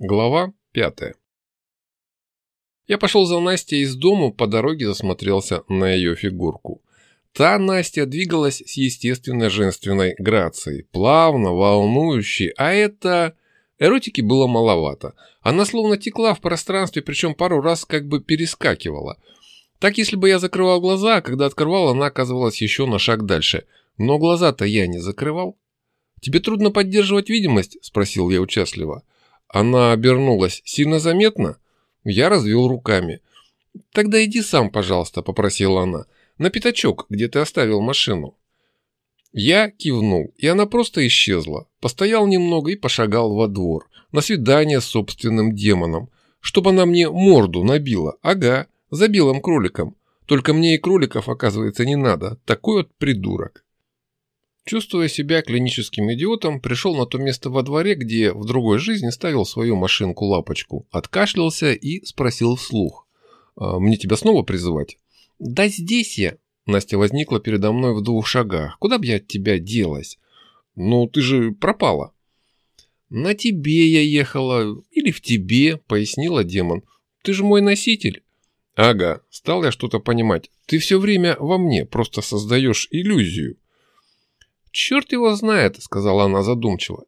Глава пятая. Я пошел за Настей из дому, по дороге засмотрелся на ее фигурку. Та Настя двигалась с естественной женственной грацией, плавно, волнующей, а это... Эротики было маловато. Она словно текла в пространстве, причем пару раз как бы перескакивала. Так, если бы я закрывал глаза, когда открывал, она оказывалась еще на шаг дальше. Но глаза-то я не закрывал. «Тебе трудно поддерживать видимость?» – спросил я участливо. Она обернулась. «Сильно заметно?» Я развел руками. «Тогда иди сам, пожалуйста», — попросила она. «На пятачок, где ты оставил машину». Я кивнул, и она просто исчезла. Постоял немного и пошагал во двор. На свидание с собственным демоном. Чтобы она мне морду набила. Ага, за белым кроликом. Только мне и кроликов, оказывается, не надо. Такой вот придурок. Чувствуя себя клиническим идиотом, пришел на то место во дворе, где в другой жизни ставил свою машинку-лапочку, откашлялся и спросил вслух. «А «Мне тебя снова призывать?» «Да здесь я!» Настя возникла передо мной в двух шагах. «Куда бы я от тебя делась?» «Ну, ты же пропала». «На тебе я ехала. Или в тебе», — пояснила демон. «Ты же мой носитель». «Ага, стал я что-то понимать. Ты все время во мне, просто создаешь иллюзию». «Черт его знает», — сказала она задумчиво.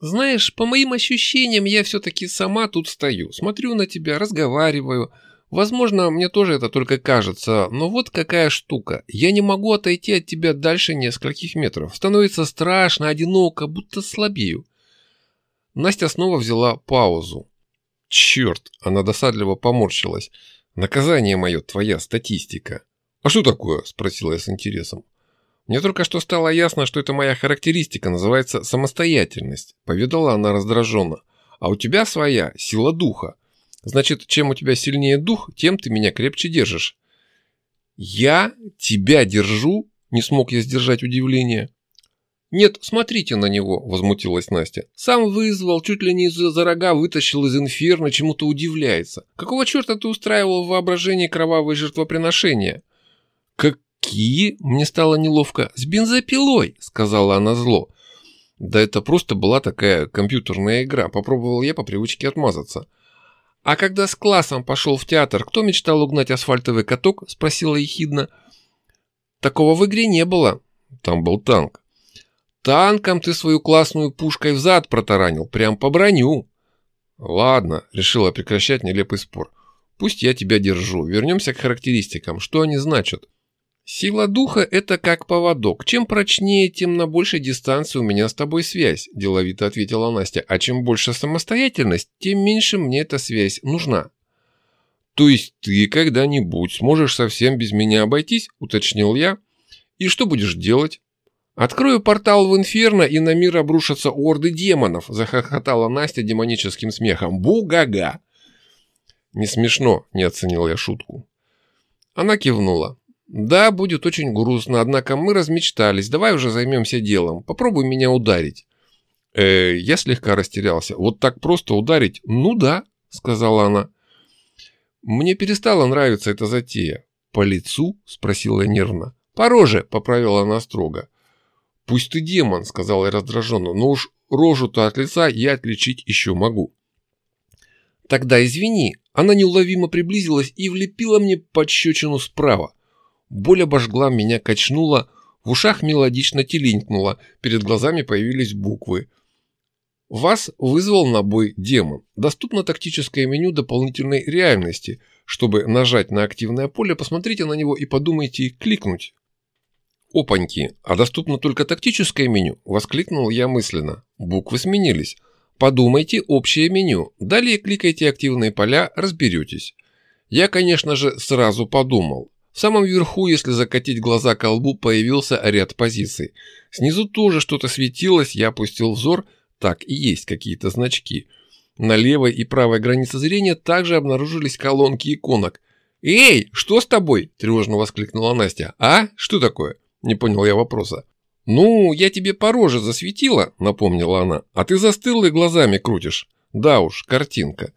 «Знаешь, по моим ощущениям, я все-таки сама тут стою, смотрю на тебя, разговариваю. Возможно, мне тоже это только кажется, но вот какая штука. Я не могу отойти от тебя дальше нескольких метров. Становится страшно, одиноко, будто слабею». Настя снова взяла паузу. «Черт!» – она досадливо поморщилась. «Наказание мое, твоя статистика». «А что такое?» – спросила я с интересом. Мне только что стало ясно, что это моя характеристика, называется самостоятельность, поведала она раздраженно. А у тебя своя сила духа. Значит, чем у тебя сильнее дух, тем ты меня крепче держишь. Я тебя держу? Не смог я сдержать удивление. «Нет, смотрите на него», – возмутилась Настя. «Сам вызвал, чуть ли не из-за рога вытащил из инферно, чему-то удивляется. Какого черта ты устраивал в воображении кровавые жертвоприношения?» «Как «Какие?» – мне стало неловко. «С бензопилой!» – сказала она зло. Да это просто была такая компьютерная игра. Попробовал я по привычке отмазаться. «А когда с классом пошел в театр, кто мечтал угнать асфальтовый каток?» – спросила ехидно. «Такого в игре не было. Там был танк». «Танком ты свою классную пушкой взад протаранил, прям по броню». «Ладно», – решила прекращать нелепый спор. «Пусть я тебя держу. Вернемся к характеристикам. Что они значат?» «Сила духа – это как поводок. Чем прочнее, тем на большей дистанции у меня с тобой связь», – деловито ответила Настя. «А чем больше самостоятельность, тем меньше мне эта связь нужна». «То есть ты когда-нибудь сможешь совсем без меня обойтись?» – уточнил я. «И что будешь делать?» «Открою портал в Инферно, и на мир обрушатся орды демонов», – захохотала Настя демоническим смехом. «Бу-га-га!» «Не смешно», – не оценил я шутку. Она кивнула. «Да, будет очень грустно, однако мы размечтались. Давай уже займемся делом. Попробуй меня ударить». Э, я слегка растерялся. «Вот так просто ударить? Ну да», — сказала она. Мне перестала нравиться эта затея. «По лицу?» — спросила я нервно. «По роже», — поправила она строго. «Пусть ты демон», — сказала я раздраженно, «но уж рожу-то от лица я отличить еще могу». «Тогда извини». Она неуловимо приблизилась и влепила мне подщечину справа. Боль обожгла меня, качнула, в ушах мелодично телинкнуло, перед глазами появились буквы. Вас вызвал на бой демон. Доступно тактическое меню дополнительной реальности. Чтобы нажать на активное поле, посмотрите на него и подумайте кликнуть. «Опаньки, а доступно только тактическое меню?» – воскликнул я мысленно. Буквы сменились. Подумайте общее меню. Далее кликайте активные поля, разберетесь. Я, конечно же, сразу подумал. В самом верху, если закатить глаза к лбу, появился ряд позиций. Снизу тоже что-то светилось, я опустил взор, так и есть какие-то значки. На левой и правой границе зрения также обнаружились колонки иконок. «Эй, что с тобой?» – тревожно воскликнула Настя. «А? Что такое?» – не понял я вопроса. «Ну, я тебе по роже засветила», – напомнила она. «А ты застыл и глазами крутишь». «Да уж, картинка».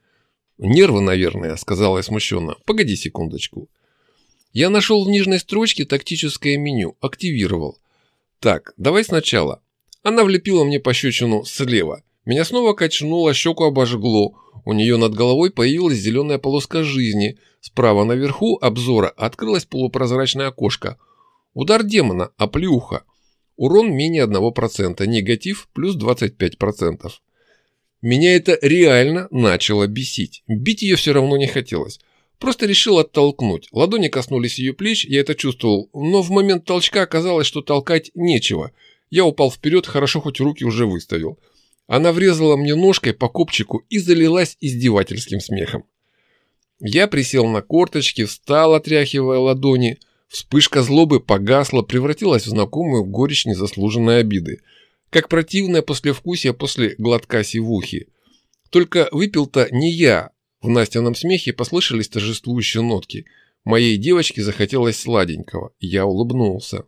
«Нервы, наверное», – сказала я смущенно. «Погоди секундочку». Я нашел в нижней строчке тактическое меню, активировал. Так, давай сначала. Она влепила мне пощечину слева. Меня снова качнуло, щеку обожгло. У нее над головой появилась зеленая полоска жизни. Справа наверху обзора открылось полупрозрачное окошко. Удар демона, оплеуха. Урон менее 1%, негатив плюс 25%. Меня это реально начало бесить. Бить ее все равно не хотелось. Просто решил оттолкнуть. Ладони коснулись ее плеч, я это чувствовал, но в момент толчка оказалось, что толкать нечего. Я упал вперед, хорошо хоть руки уже выставил. Она врезала мне ножкой по копчику и залилась издевательским смехом. Я присел на корточки, встал, отряхивая ладони. Вспышка злобы погасла, превратилась в знакомую горечь незаслуженной обиды. Как противное послевкусие после глотка сивухи. Только выпил-то не я. В Настином смехе послышались торжествующие нотки. Моей девочке захотелось сладенького. Я улыбнулся.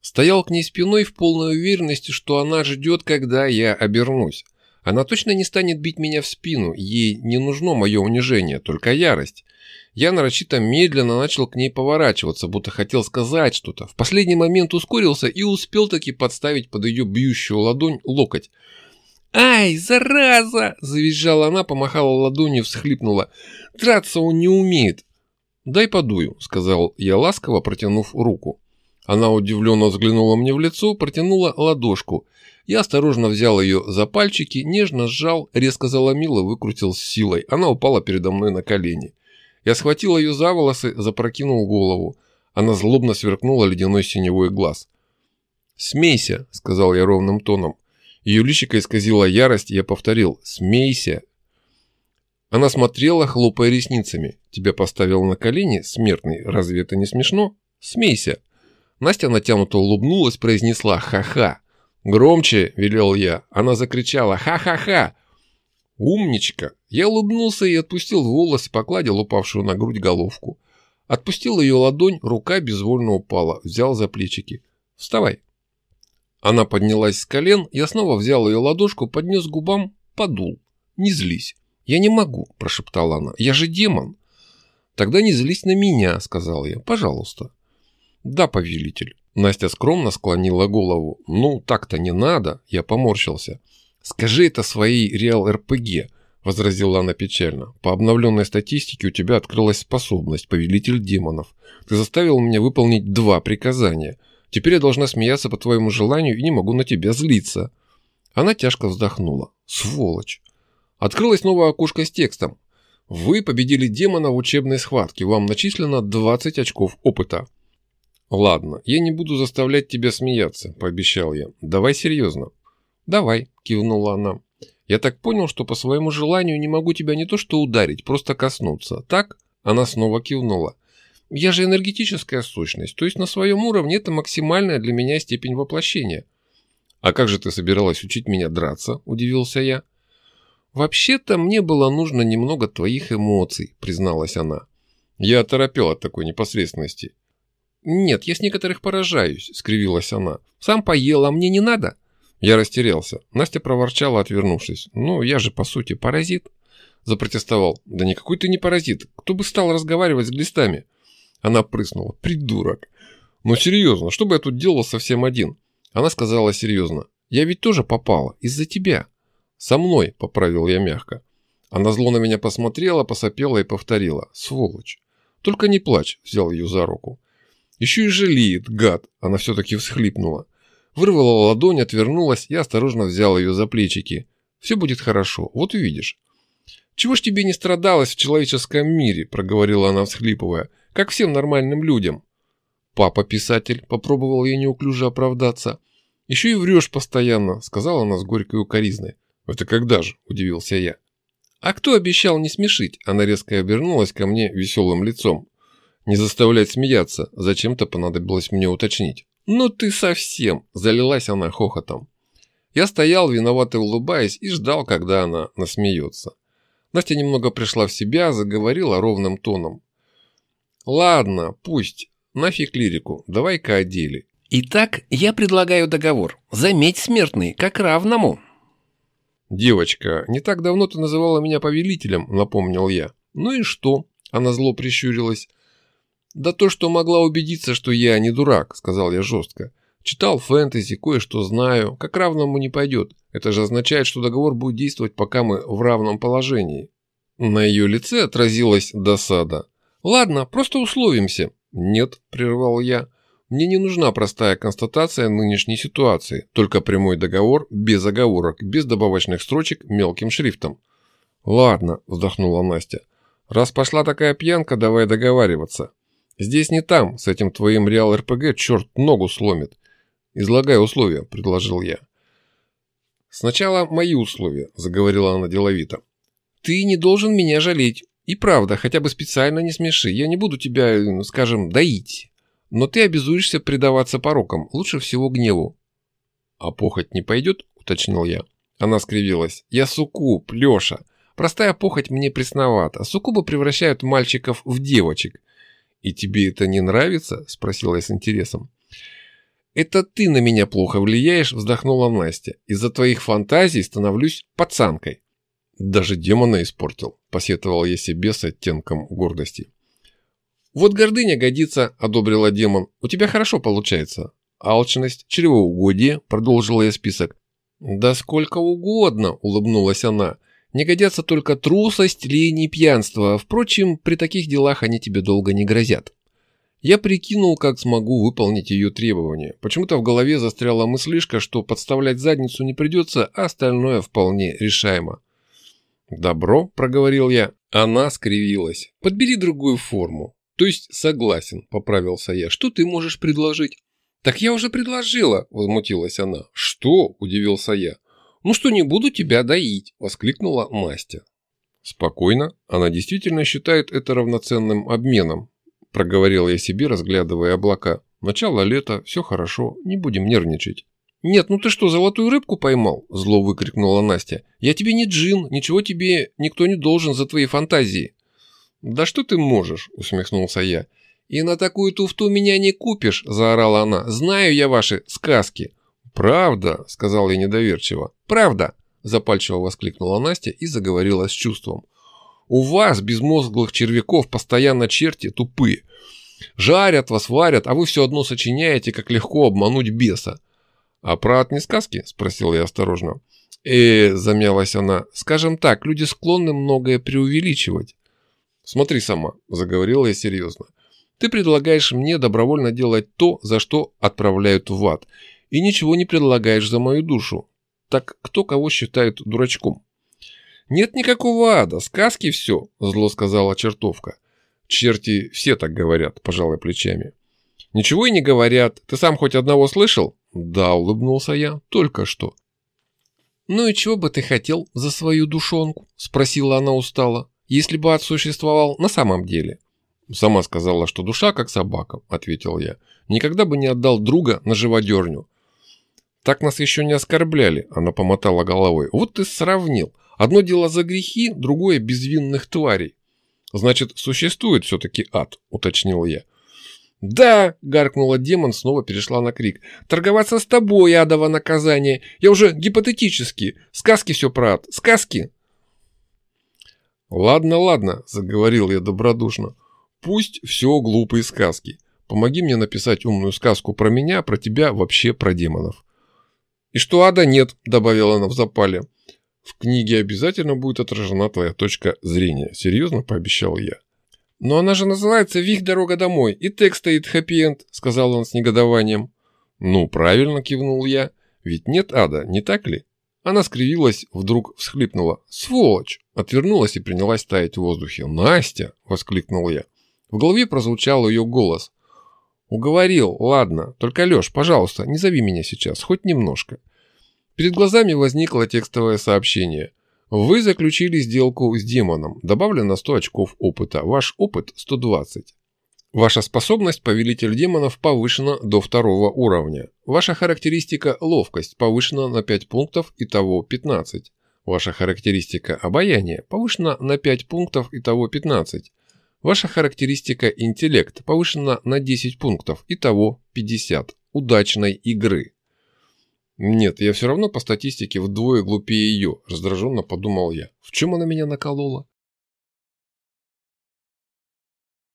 Стоял к ней спиной в полной уверенности, что она ждет, когда я обернусь. Она точно не станет бить меня в спину, ей не нужно мое унижение, только ярость. Я нарочито медленно начал к ней поворачиваться, будто хотел сказать что-то. В последний момент ускорился и успел таки подставить под ее бьющую ладонь локоть. «Ай, зараза!» – завизжала она, помахала ладонью, всхлипнула. «Драться он не умеет!» «Дай подую», – сказал я ласково, протянув руку. Она удивленно взглянула мне в лицо, протянула ладошку. Я осторожно взял ее за пальчики, нежно сжал, резко заломил и выкрутил с силой. Она упала передо мной на колени. Я схватил ее за волосы, запрокинул голову. Она злобно сверкнула ледяной синевой глаз. «Смейся», — сказал я ровным тоном. Ее личико исказила ярость, и я повторил «Смейся». Она смотрела, хлопая ресницами. «Тебя поставил на колени, смертный, разве это не смешно? Смейся». Настя натянуто улыбнулась, произнесла «Ха-ха». «Громче!» – велел я. Она закричала «Ха-ха-ха!» «Умничка!» Я улыбнулся и отпустил волосы, покладил упавшую на грудь головку. Отпустил ее ладонь, рука безвольно упала, взял за плечики. «Вставай!» Она поднялась с колен, я снова взял ее ладошку, поднес губам, подул. «Не злись!» «Я не могу!» – прошептала она. «Я же демон!» «Тогда не злись на меня!» – сказал я. «Пожалуйста!» «Да, повелитель». Настя скромно склонила голову. «Ну, так-то не надо», я поморщился. «Скажи это своей Реал-РПГ», возразила она печально. «По обновленной статистике у тебя открылась способность, повелитель демонов. Ты заставил меня выполнить два приказания. Теперь я должна смеяться по твоему желанию и не могу на тебя злиться». Она тяжко вздохнула. «Сволочь». Открылось новое окошко с текстом. «Вы победили демона в учебной схватке. Вам начислено 20 очков опыта». «Ладно, я не буду заставлять тебя смеяться», – пообещал я. «Давай серьезно». «Давай», – кивнула она. «Я так понял, что по своему желанию не могу тебя не то что ударить, просто коснуться. Так?» Она снова кивнула. «Я же энергетическая сущность, то есть на своем уровне это максимальная для меня степень воплощения». «А как же ты собиралась учить меня драться?» – удивился я. «Вообще-то мне было нужно немного твоих эмоций», – призналась она. Я оторопел от такой непосредственности. «Нет, я с некоторых поражаюсь», — скривилась она. «Сам поел, а мне не надо?» Я растерялся. Настя проворчала, отвернувшись. «Ну, я же, по сути, паразит». Запротестовал. «Да никакой ты не паразит. Кто бы стал разговаривать с глистами?» Она прыснула. «Придурок!» «Ну, серьезно, что бы я тут делал совсем один?» Она сказала серьезно. «Я ведь тоже попала. Из-за тебя». «Со мной», — поправил я мягко. Она зло на меня посмотрела, посопела и повторила. «Сволочь!» «Только не плачь», — взял ее за руку. Еще и жалеет, гад. Она все-таки всхлипнула. Вырвала ладонь, отвернулась и осторожно взял ее за плечики. Все будет хорошо, вот увидишь. «Чего ж тебе не страдалось в человеческом мире?» – проговорила она, всхлипывая. «Как всем нормальным людям». «Папа писатель», – попробовал я неуклюже оправдаться. «Еще и врешь постоянно», – сказала она с горькой укоризной. «Это когда же?» – удивился я. «А кто обещал не смешить?» Она резко обернулась ко мне веселым лицом. Не заставлять смеяться, зачем-то понадобилось мне уточнить. «Ну ты совсем!» – залилась она хохотом. Я стоял, виновато улыбаясь, и ждал, когда она насмеется. Настя немного пришла в себя, заговорила ровным тоном. «Ладно, пусть. Нафиг лирику. Давай-ка о деле». «Итак, я предлагаю договор. Заметь, смертный, как равному». «Девочка, не так давно ты называла меня повелителем», – напомнил я. «Ну и что?» – она зло прищурилась. «Да то, что могла убедиться, что я не дурак», — сказал я жестко. Читал фэнтези, кое-что знаю. Как равному не пойдет. Это же означает, что договор будет действовать, пока мы в равном положении. На ее лице отразилась досада. Ладно, просто условимся. Нет, прервал я. Мне не нужна простая констатация нынешней ситуации, только прямой договор, без оговорок, без добавочных строчек мелким шрифтом. Ладно, вздохнула Настя. Раз пошла такая пьянка, давай договариваться. Здесь не там, с этим твоим Реал РПГ черт ногу сломит. Излагай условия, предложил я. Сначала мои условия, заговорила она деловито. Ты не должен меня жалеть. И правда, хотя бы специально не смеши. Я не буду тебя, скажем, доить. Но ты обязуешься предаваться порокам, лучше всего гневу. А похоть не пойдет, уточнил я. Она скривилась. Я суккуб, Леша. Простая похоть мне пресновата. Суккубы превращают мальчиков в девочек. И тебе это не нравится? Спросила я с интересом. «Это ты на меня плохо влияешь», – вздохнула Настя. «Из-за твоих фантазий становлюсь пацанкой». «Даже демона испортил», – посетовал я себе с оттенком гордости. «Вот гордыня годится», – одобрила демон. «У тебя хорошо получается». «Алчность, чревоугодие», – продолжила я список. «Да сколько угодно», – улыбнулась она. «Не годятся только трусость, лень и пьянство. Впрочем, при таких делах они тебе долго не грозят». Я прикинул, как смогу выполнить ее требования. Почему-то в голове застряла мыслишка, что подставлять задницу не придется, а остальное вполне решаемо. «Добро», – проговорил я. Она скривилась. «Подбери другую форму». «То есть согласен», – поправился я. «Что ты можешь предложить?» «Так я уже предложила», – возмутилась она. «Что?» – удивился я. «Ну что, не буду тебя доить», – воскликнула Настя. Спокойно. Она действительно считает это равноценным обменом. Проговорил я себе, разглядывая облака. Начало лета, все хорошо, не будем нервничать. «Нет, ну ты что, золотую рыбку поймал?» – зло выкрикнула Настя. «Я тебе не джин, ничего тебе никто не должен за твои фантазии». «Да что ты можешь?» – усмехнулся я. «И на такую туфту меня не купишь!» – заорала она. «Знаю я ваши сказки!» «Правда!» – сказал я недоверчиво. «Правда!» – запальчиво воскликнула Настя и заговорила с чувством. «У вас, безмозглых червяков, постоянно черти тупые. Жарят вас, варят, а вы все одно сочиняете, как легко обмануть беса. «А про ад не сказки?» – спросил я осторожно. «Э, – замялась она, – скажем так, люди склонны многое преувеличивать». «Смотри сама», – заговорила я серьезно. «Ты предлагаешь мне добровольно делать то, за что отправляют в ад, и ничего не предлагаешь за мою душу. Так кто кого считает дурачком?» «Нет никакого ада, сказки все», – зло сказала чертовка. «Черти все так говорят», – пожалуй плечами. «Ничего и не говорят. Ты сам хоть одного слышал?» «Да», — улыбнулся я, — «только что». «Ну и чего бы ты хотел за свою душонку?» — спросила она устало. «Если бы ад существовал на самом деле». «Сама сказала, что душа как собака», — ответил я. «Никогда бы не отдал друга на живодерню». «Так нас еще не оскорбляли», — она помотала головой. «Вот ты сравнил. Одно дело за грехи, другое безвинных тварей». «Значит, существует все-таки ад», — уточнил я. «Да!» – гаркнула демон, снова перешла на крик. «Торговаться с тобой, адово наказание! Я уже гипотетически! Сказки все про ад! Сказки!» «Ладно, ладно», – заговорил я добродушно. «Пусть все глупые сказки. Помоги мне написать умную сказку про меня, про тебя, вообще про демонов». «И что ада нет», – добавила она в запале. «В книге обязательно будет отражена твоя точка зрения», – серьезно пообещал я. «Но она же называется «Вих. Дорога домой», и текст стоит «Хэппи-энд», — сказал он с негодованием. «Ну, правильно», — кивнул я. «Ведь нет ада, не так ли?» Она скривилась, вдруг всхлипнула. «Сволочь!» Отвернулась и принялась таять в воздухе. «Настя!» — воскликнул я. В голове прозвучал ее голос. «Уговорил, ладно. Только, Леш, пожалуйста, не зови меня сейчас, хоть немножко». Перед глазами возникло текстовое сообщение. Вы заключили сделку с демоном. Добавлено 100 очков опыта. Ваш опыт 120. Ваша способность повелитель демонов повышена до второго уровня. Ваша характеристика ловкость повышена на 5 пунктов, итого 15. Ваша характеристика обаяние повышена на 5 пунктов, итого 15. Ваша характеристика интеллект повышена на 10 пунктов, итого 50. Удачной игры. Нет, я все равно по статистике вдвое глупее ее, раздраженно подумал я. В чем она меня наколола?